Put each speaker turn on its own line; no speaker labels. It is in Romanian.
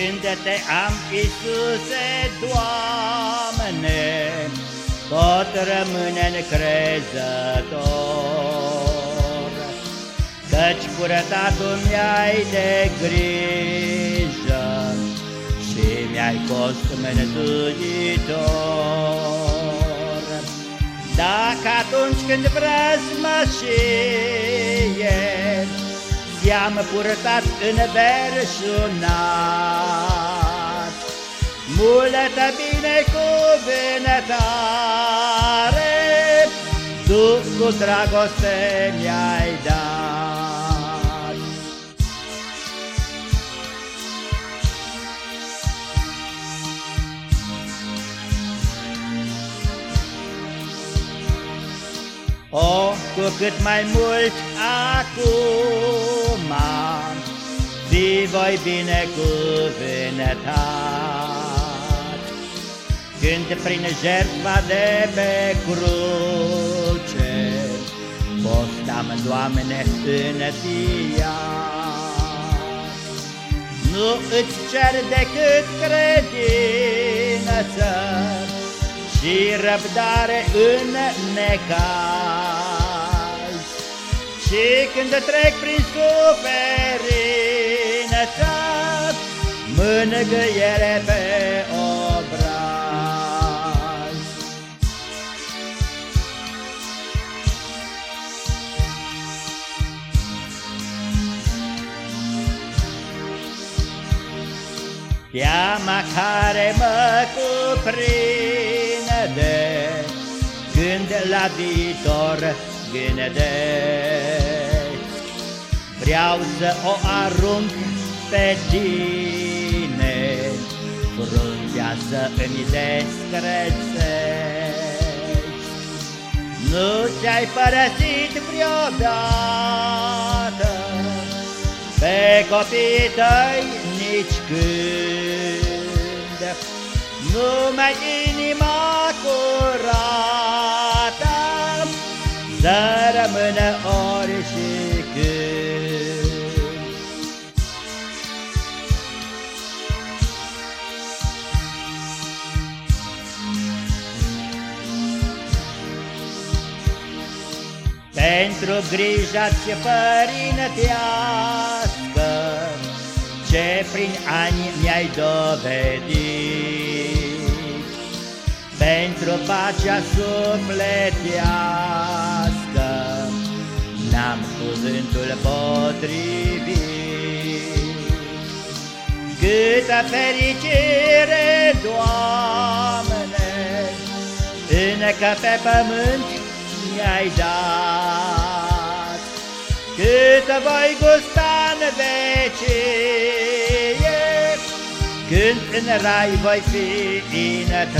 Când te am, Iisuse, Doamne, tot rămâne încrezător, Căci curătatul mi-ai de grijă Și mi-ai fost mântuitor. Dacă atunci când vrăzmășie I-am purtat în verșunat. Multă binecuvântare Tu cu dragoste mi-ai dat O, cu cât mai mult acum Zi voi binecuvântat. Când prin jertfa de pe cruce Postam, Doamne, înfiat Nu îți cer decât credință Și răbdare în necaz. Și când trec prin suferință Mângâiere pe obraz. Teama care mă cuprinde Când la viitor gândesc Vreau să o arunc pe tine Fruntea să îmi descrețești. Nu ți-ai părăsit vreodată Pe copiii tăi nici când. Numai inima curată Să rămână ori și când Pentru grija-ți părintească Ce prin ani mi-ai dovedit. Pentru pacea sufletească N-am cuvântul potrivit. Câtă fericire, Doamne, Încă pe pământ mi-ai dat. Cât voi gusta în vecie Când în rai voi fi intrat